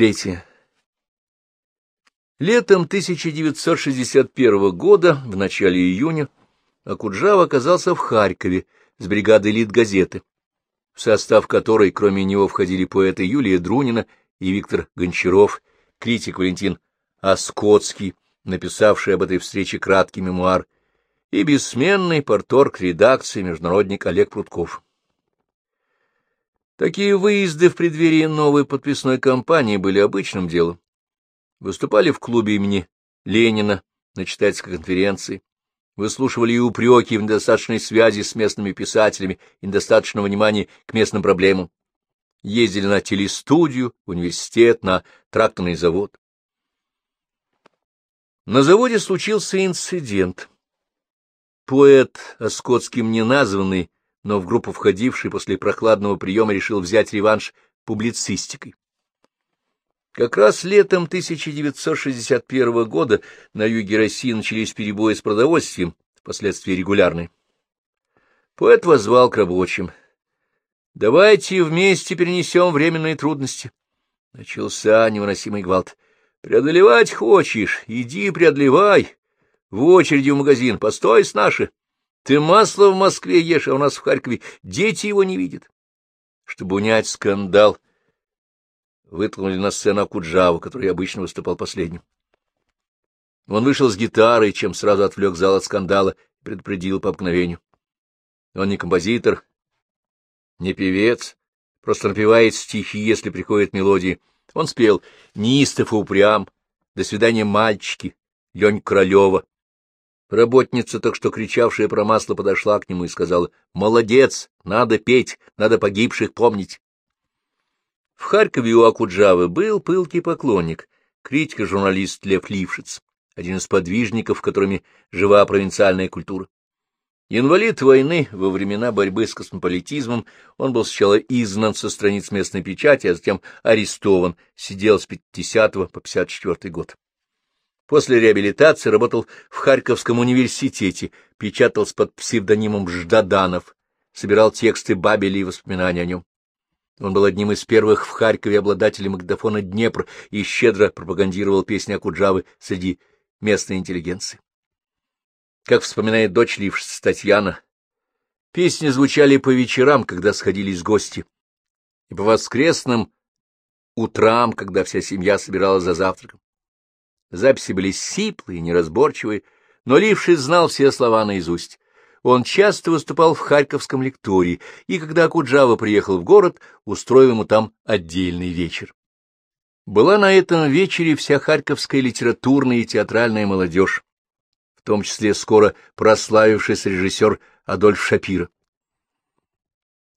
Третье. Летом 1961 года, в начале июня, Акуджава оказался в Харькове с бригадой Литгазеты, в состав которой, кроме него, входили поэты Юлия Друнина и Виктор Гончаров, критик Валентин Оскотский, написавший об этой встрече краткий мемуар, и бессменный порторг редакции международник Олег Прутков. Такие выезды в преддверии новой подписной кампании были обычным делом. Выступали в клубе имени Ленина на читательской конференции, выслушивали и упреки в недостаточной связи с местными писателями и недостаточного внимания к местным проблемам, ездили на телестудию, университет, на тракторный завод. На заводе случился инцидент. Поэт, Оскотским не названный, но в группу входивший после прохладного приема решил взять реванш публицистикой. Как раз летом 1961 года на юге России начались перебои с продовольствием, впоследствии регулярные. Поэт возвал к рабочим. «Давайте вместе перенесем временные трудности». Начался невыносимый гвалт. «Преодолевать хочешь? Иди преодолевай. В очереди в магазин, постой с наши. Ты масло в Москве ешь, а у нас в Харькове дети его не видят». Чтобы унять скандал, вытолкнули на сцену Акуджаву, который обычно выступал последним. Он вышел с гитарой, чем сразу отвлек зал от скандала и предупредил по обыкновению. Он не композитор, не певец, просто напевает стихи, если приходят мелодии. Он спел «Неистов и упрям», «До свидания, мальчики», «Лень Королева». Работница, так что кричавшая про масло, подошла к нему и сказала «Молодец, надо петь, надо погибших помнить». В Харькове у Акуджавы был пылкий поклонник, критик и журналист Лев Лившиц, один из подвижников, которыми жива провинциальная культура. Инвалид войны во времена борьбы с космополитизмом, он был сначала изгнан со страниц местной печати, а затем арестован, сидел с 50 по 54 год. После реабилитации работал в Харьковском университете, печатался под псевдонимом Ждаданов, собирал тексты Бабеля и воспоминания о нем. Он был одним из первых в Харькове обладателей магнитофона «Днепр» и щедро пропагандировал песни Акуджавы среди местной интеллигенции. Как вспоминает дочь Лившиц Татьяна, песни звучали по вечерам, когда сходились гости, и по воскресным утрам, когда вся семья собиралась за завтраком. Записи были сиплые, неразборчивые, но Лившиц знал все слова наизусть. Он часто выступал в Харьковском лектории, и когда Акуджава приехал в город, устроил ему там отдельный вечер. Была на этом вечере вся харьковская литературная и театральная молодежь, в том числе скоро прославившийся режиссер Адольф Шапира.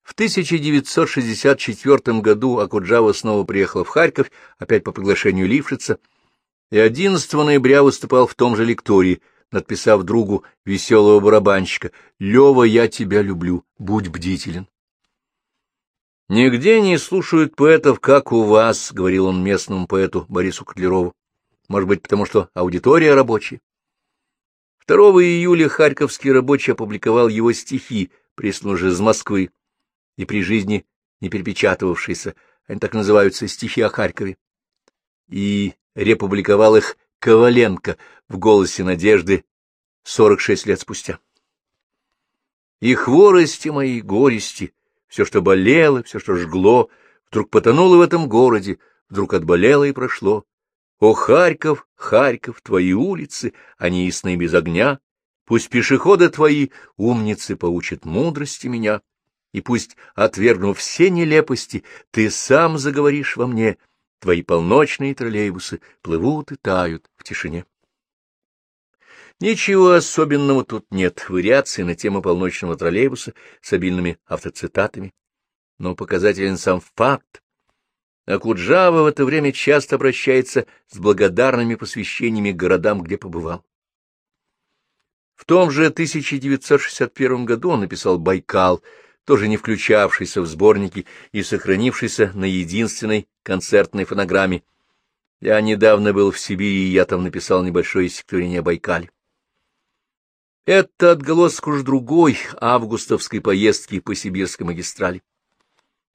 В 1964 году Акуджава снова приехал в Харьков, опять по приглашению Лившица, и 11 ноября выступал в том же лектории – надписав другу веселого барабанщика «Лева, я тебя люблю, будь бдителен». «Нигде не слушают поэтов, как у вас», — говорил он местному поэту Борису Котлерову. «Может быть, потому что аудитория рабочая?» 2 июля Харьковский рабочий опубликовал его стихи, прислужи из Москвы, и при жизни не перепечатывавшиеся, они так называются стихи о Харькове, и републиковал их Коваленко в «Голосе надежды» сорок шесть лет спустя. И хворости мои, горести, все, что болело, все, что жгло, вдруг потонуло в этом городе, вдруг отболело и прошло. О, Харьков, Харьков, твои улицы, они ясны без огня, пусть пешеходы твои, умницы, поучат мудрости меня, и пусть, отвергнув все нелепости, ты сам заговоришь во мне — Твои полночные троллейбусы плывут и тают в тишине. Ничего особенного тут нет, вариации на тему полночного троллейбуса с обильными автоцитатами, но показателен сам факт. Акуджава в это время часто обращается с благодарными посвящениями городам, где побывал. В том же 1961 году он написал «Байкал», тоже не включавшийся в сборники и сохранившийся на единственной концертной фонограмме. Я недавно был в Сибири, и я там написал небольшое стихотворение о Байкале. Это отголоск уж другой августовской поездки по сибирской магистрали.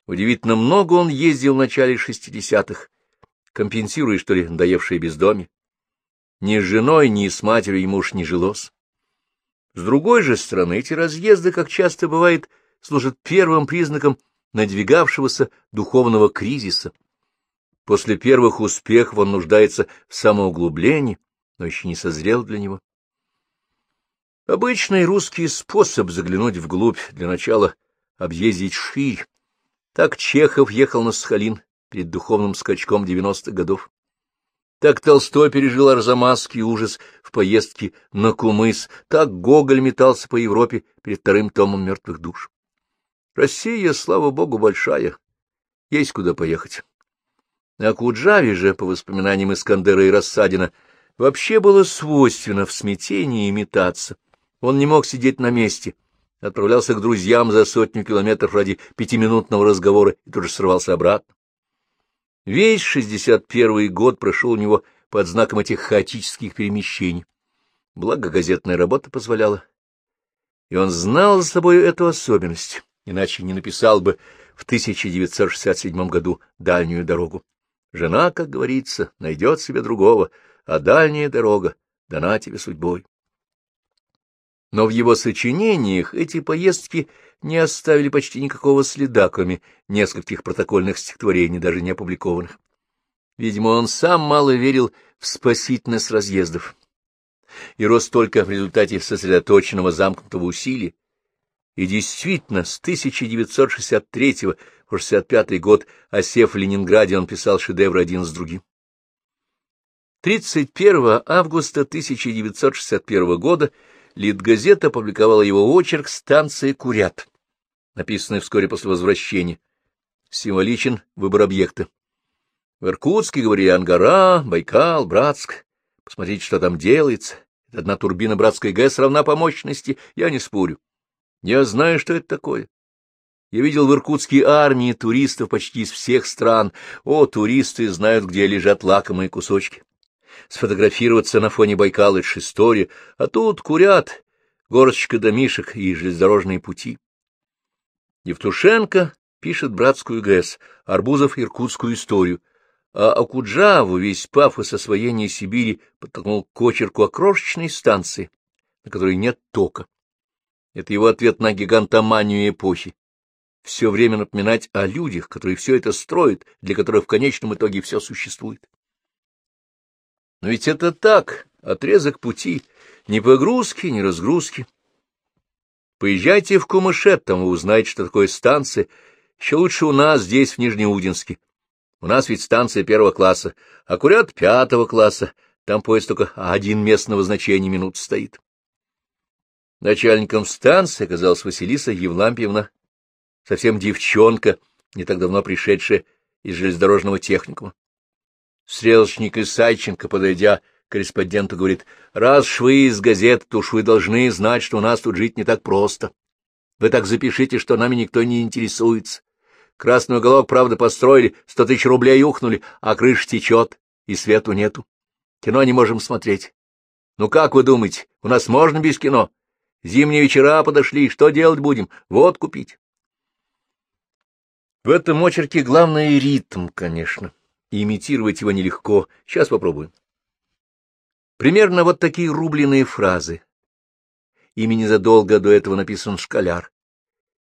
Удивительно много он ездил в начале шестидесятых, компенсируя, что ли, надоевшее бездомье. Ни с женой, ни с матерью ему уж не жилось. С другой же стороны, эти разъезды, как часто бывает, служат первым признаком надвигавшегося духовного кризиса. После первых успехов он нуждается в самоуглублении, но еще не созрел для него. Обычный русский способ заглянуть вглубь, для начала объездить ширь. Так Чехов ехал на Сахалин перед духовным скачком девяностых годов. Так Толстой пережил арзамасский ужас в поездке на Кумыс, так Гоголь метался по Европе перед вторым томом «Мертвых душ». Россия, слава богу, большая, есть куда поехать. А Куджаве же, по воспоминаниям Искандера и Рассадина, вообще было свойственно в смятении метаться. Он не мог сидеть на месте, отправлялся к друзьям за сотню километров ради пятиминутного разговора и тут же срывался обратно. Весь шестьдесят первый год прошел у него под знаком этих хаотических перемещений. Благо газетная работа позволяла. И он знал за собой эту особенность, иначе не написал бы в 1967 году «Дальнюю дорогу». Жена, как говорится, найдет себе другого, а дальняя дорога дана тебе судьбой. Но в его сочинениях эти поездки не оставили почти никакого следа, кроме нескольких протокольных стихотворений, даже не опубликованных. Видимо, он сам мало верил в спасительность разъездов и рос только в результате сосредоточенного замкнутого усилия. И действительно, с 1963 по 65 год, осев в Ленинграде, он писал шедевры один с другим. 31 августа 1961 года Литгазета опубликовала его очерк «Станция Курят», написанный вскоре после возвращения. Символичен выбор объекта. В Иркутске, говорили, Ангара, Байкал, Братск. Посмотрите, что там делается. Одна турбина Братской ГЭС равна по мощности, я не спорю. Я знаю, что это такое. Я видел в Иркутске армии туристов почти из всех стран. О, туристы знают, где лежат лакомые кусочки сфотографироваться на фоне Байкала — это ж история, а тут курят, горсточка домишек и железнодорожные пути. Евтушенко пишет братскую ГЭС, Арбузов — иркутскую историю, а Акуджаву весь пафос освоения Сибири подтолкнул к очерку о крошечной станции, на которой нет тока. Это его ответ на гигантоманию эпохи. Все время напоминать о людях, которые все это строят, для которых в конечном итоге все существует. Но ведь это так, отрезок пути, ни погрузки, ни разгрузки. Поезжайте в Кумышет, там вы узнаете, что такое станция. Еще лучше у нас здесь, в Нижнеудинске. У нас ведь станция первого класса, а курят пятого класса. Там поезд только один местного значения минут стоит. Начальником станции оказалась Василиса Евлампьевна, совсем девчонка, не так давно пришедшая из железнодорожного техникума. Стрелочник Исайченко, подойдя к корреспонденту, говорит, «Раз ж вы из газет, то уж вы должны знать, что у нас тут жить не так просто. Вы так запишите, что нами никто не интересуется. Красный уголок, правда, построили, сто тысяч рублей ухнули, а крыша течет, и свету нету. Кино не можем смотреть. Ну как вы думаете, у нас можно без кино? Зимние вечера подошли, что делать будем? Вот купить». В этом очерке главный ритм, конечно имитировать его нелегко. Сейчас попробуем. Примерно вот такие рубленые фразы. Ими незадолго до этого написан «Школяр».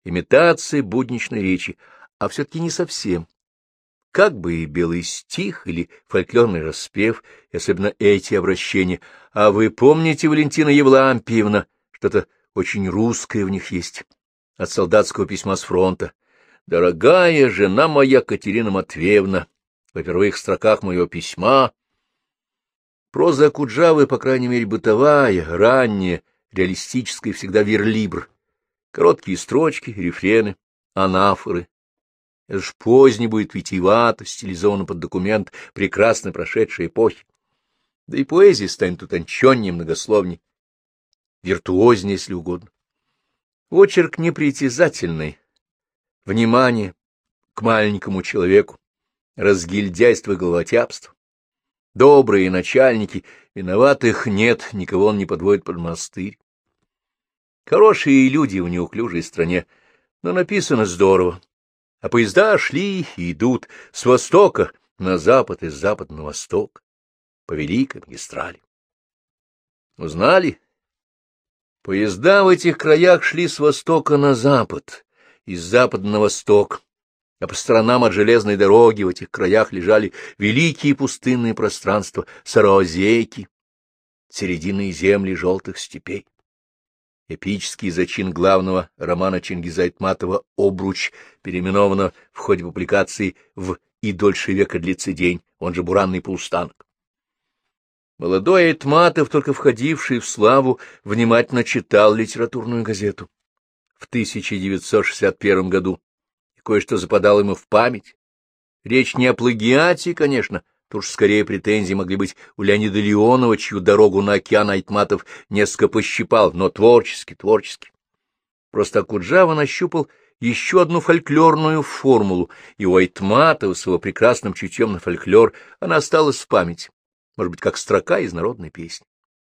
Имитация будничной речи, а все-таки не совсем. Как бы и белый стих или фольклорный распев, особенно эти обращения. А вы помните, Валентина Евлампиевна, что-то очень русское в них есть, от солдатского письма с фронта. «Дорогая жена моя Катерина Матвеевна, во первых строках моего письма. Проза Куджавы, по крайней мере, бытовая, ранняя, реалистическая, всегда верлибр. Короткие строчки, рефрены, анафоры. Это ж поздний будет витиевато, стилизовано под документ прекрасно прошедшей эпохи. Да и поэзия станет утонченнее, многословней, виртуознее, если угодно. Очерк непритязательный, внимание к маленькому человеку, разгильдяйство и головотяпство. Добрые начальники, виноватых нет, никого он не подводит под монастырь. Хорошие люди в неуклюжей стране, но написано здорово. А поезда шли и идут с востока, на запад и с запада на восток, по великой магистрали. Узнали? Поезда в этих краях шли с востока на запад, из запада на восток, а по сторонам от железной дороги в этих краях лежали великие пустынные пространства Сароозейки, серединные земли желтых степей. Эпический зачин главного романа Чингиза Айтматова «Обруч» переименовано в ходе публикации в «И дольше века длится день», он же «Буранный полустанок». Молодой Айтматов, только входивший в славу, внимательно читал литературную газету. В 1961 году и кое-что западало ему в память. Речь не о плагиате, конечно, Тут уж скорее претензии могли быть у Леонида Леонова, чью дорогу на океан Айтматов несколько пощипал, но творчески, творчески. Просто Акуджава нащупал еще одну фольклорную формулу, и у Айтматова с его прекрасным чутьем на фольклор она осталась в памяти, может быть, как строка из народной песни.